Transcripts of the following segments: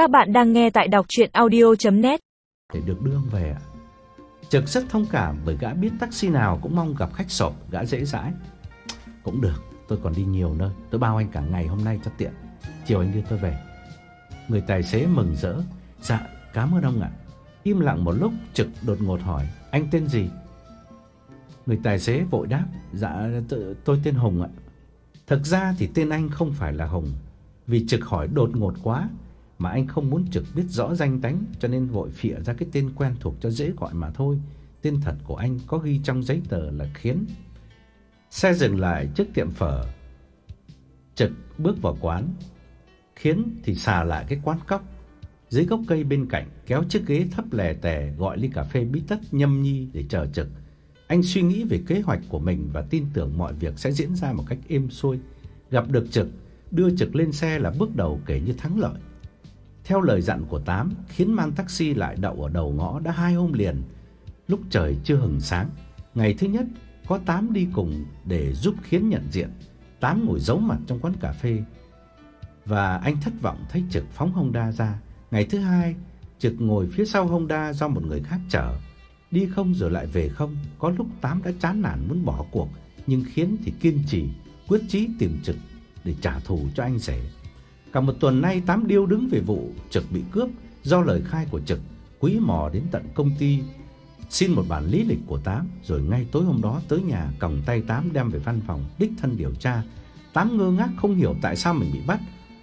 Các bạn đang nghe tại đọc audio net Để được đưa ông về ạ. Trực rất thông cảm bởi gã biết taxi nào cũng mong gặp khách sộp, gã dễ dãi. Cũng được, tôi còn đi nhiều nơi, tôi bao anh cả ngày hôm nay cho tiện. Chiều anh đưa tôi về. Người tài xế mừng rỡ, "Dạ, cảm ơn ông ạ." Im lặng một lúc, Trực đột ngột hỏi, "Anh tên gì?" Người tài xế vội đáp, "Dạ tôi tên Hùng ạ." Thực ra thì tên anh không phải là Hùng, vì Trực hỏi đột ngột quá mà anh không muốn Trực biết rõ danh tánh cho nên vội phịa ra cái tên quen thuộc cho dễ gọi mà thôi. Tên thật của anh có ghi trong giấy tờ là Khiến. Xe dừng lại trước tiệm phở. Trực bước vào quán. Khiến thì xà lại cái quán cóc. Dưới gốc cây bên cạnh kéo chiếc ghế thấp lè tè gọi ly cà phê bí tất nhâm nhi để chờ Trực. Anh suy nghĩ về kế hoạch của mình và tin tưởng mọi việc sẽ diễn ra một cách êm xuôi. Gặp được Trực, đưa Trực lên xe là bước đầu kể như thắng lợi. Theo lời dặn của Tám, khiến mang taxi lại đậu ở đầu ngõ đã hai hôm liền. Lúc trời chưa hừng sáng, ngày thứ nhất có Tám đi cùng để giúp khiến nhận diện. Tám ngồi giấu mặt trong quán cà phê và anh thất vọng thấy Trực phóng Honda ra. Ngày thứ hai, Trực ngồi phía sau Honda do một người khác chở. Đi không rồi lại về không, có lúc Tám đã chán nản muốn bỏ cuộc, nhưng khiến thì kiên trì, quyết chí tìm Trực để trả thù cho anh rể. Cả một tuần nay Tám điêu đứng về vụ Trực bị cướp do lời khai của Trực, Quý mò đến tận công ty xin một bản lý lịch của Tám, rồi ngay tối hôm đó tới nhà còng tay Tám đem về văn phòng đích thân điều tra. Tám ngơ ngác không hiểu tại sao mình bị bắt,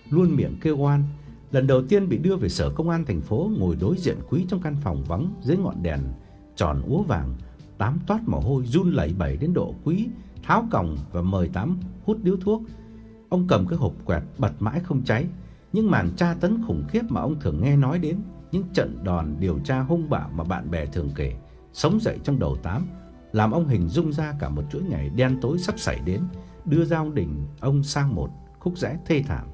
luôn miệng kêu oan. Lần đầu tiên bị đưa về sở công an thành phố ngồi đối diện Quý trong căn phòng vắng dưới ngọn đèn tròn úa vàng, Tám toát mồ hôi run lẩy bẩy đến độ Quý tháo còng và mời Tám hút điếu thuốc. Ông cầm cái hộp quẹt bật mãi không cháy, những màn tra tấn khủng khiếp mà ông thường nghe nói đến, những trận đòn điều tra hung bạo mà bạn bè thường kể, sống dậy trong đầu Tám, làm ông hình dung ra cả một chuỗi ngày đen tối sắp xảy đến, đưa ra ông đình ông sang một khúc rẽ thê thảm.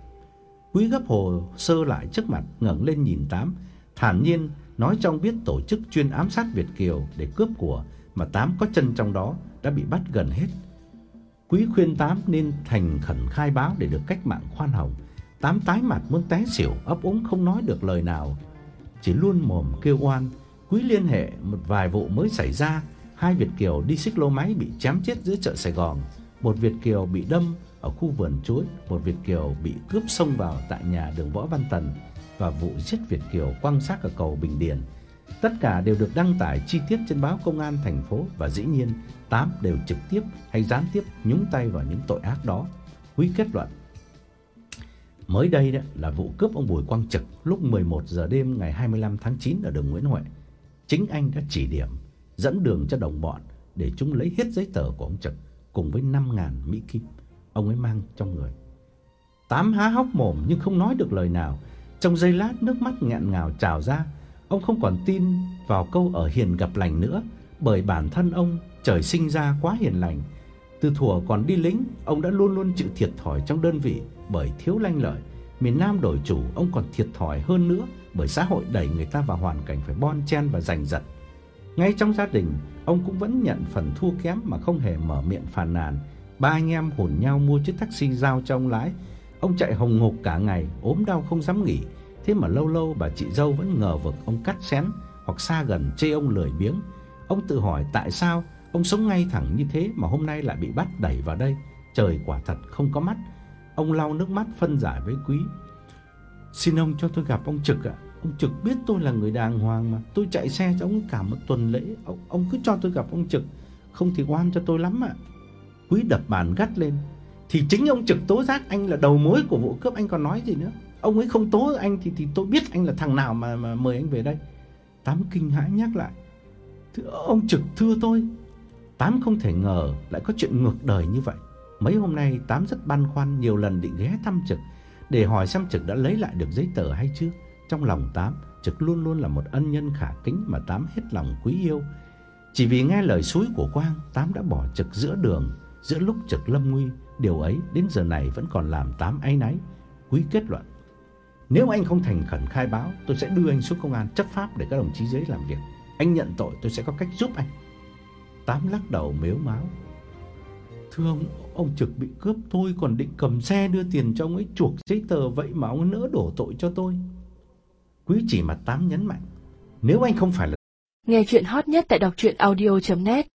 Quý gấp hồ sơ lại trước mặt, ngẩng lên nhìn Tám, thản nhiên nói trong biết tổ chức chuyên ám sát Việt kiều để cướp của mà Tám có chân trong đó đã bị bắt gần hết. Quý khuyên Tám nên thành khẩn khai báo để được cách mạng khoan hồng. Tám tái mặt muốn té xỉu, ấp úng không nói được lời nào, chỉ luôn mồm kêu oan. Quý liên hệ một vài vụ mới xảy ra, hai Việt kiều đi xích lô máy bị chém chết giữa chợ Sài Gòn, một Việt kiều bị đâm ở khu vườn chuối, một Việt kiều bị cướp xông vào tại nhà đường Võ Văn Tần và vụ giết Việt kiều quăng xác ở cầu Bình Điền. Tất cả đều được đăng tải chi tiết trên báo công an thành phố và dĩ nhiên tám đều trực tiếp hay gián tiếp nhúng tay vào những tội ác đó. Quý kết luận. Mới đây đó là vụ cướp ông Bùi Quang Trực lúc 11 giờ đêm ngày 25 tháng 9 ở đường Nguyễn Huệ. Chính anh đã chỉ điểm, dẫn đường cho đồng bọn để chúng lấy hết giấy tờ của ông Trực cùng với 5.000 Mỹ Kim ông ấy mang trong người. Tám há hốc mồm nhưng không nói được lời nào. Trong giây lát nước mắt nghẹn ngào trào ra. Ông không còn tin vào câu ở hiền gặp lành nữa, bởi bản thân ông trời sinh ra quá hiền lành. Từ thuở còn đi lính, ông đã luôn luôn chịu thiệt thòi trong đơn vị bởi thiếu lanh lợi. Miền Nam đổi chủ, ông còn thiệt thòi hơn nữa bởi xã hội đẩy người ta vào hoàn cảnh phải bon chen và giành giật. Ngay trong gia đình, ông cũng vẫn nhận phần thua kém mà không hề mở miệng phàn nàn. Ba anh em hùn nhau mua chiếc taxi giao cho ông lái. Ông chạy hồng hộc cả ngày, ốm đau không dám nghỉ. Thế mà lâu lâu bà chị dâu vẫn ngờ vực ông cắt xén hoặc xa gần chê ông lười biếng. Ông tự hỏi tại sao ông sống ngay thẳng như thế mà hôm nay lại bị bắt đẩy vào đây. Trời quả thật không có mắt. Ông lau nước mắt phân giải với Quý. Xin ông cho tôi gặp ông Trực ạ. Ông Trực biết tôi là người đàng hoàng mà. Tôi chạy xe cho ông cả một tuần lễ. Ông, ông cứ cho tôi gặp ông Trực. Không thì oan cho tôi lắm ạ. Quý đập bàn gắt lên. Thì chính ông Trực tố giác anh là đầu mối của vụ cướp anh còn nói gì nữa. Ông ấy không tố anh thì thì tôi biết anh là thằng nào mà mà mời anh về đây. Tám kinh hãi nhắc lại. Thưa ông Trực thưa tôi. Tám không thể ngờ lại có chuyện ngược đời như vậy. Mấy hôm nay Tám rất băn khoăn nhiều lần định ghé thăm Trực để hỏi xem Trực đã lấy lại được giấy tờ hay chưa. Trong lòng Tám, Trực luôn luôn là một ân nhân khả kính mà Tám hết lòng quý yêu. Chỉ vì nghe lời suối của Quang, Tám đã bỏ Trực giữa đường, giữa lúc Trực lâm nguy. Điều ấy đến giờ này vẫn còn làm Tám áy náy. Quý kết luận. Nếu anh không thành khẩn khai báo, tôi sẽ đưa anh xuống công an chấp pháp để các đồng chí dưới làm việc. Anh nhận tội tôi sẽ có cách giúp anh. Tám lắc đầu mếu máo. Thưa ông, ông Trực bị cướp tôi còn định cầm xe đưa tiền cho ông ấy chuộc giấy tờ vậy mà ông nỡ đổ tội cho tôi. Quý chỉ mà Tám nhấn mạnh. Nếu anh không phải là Nghe chuyện hot nhất tại đọc truyện audio.net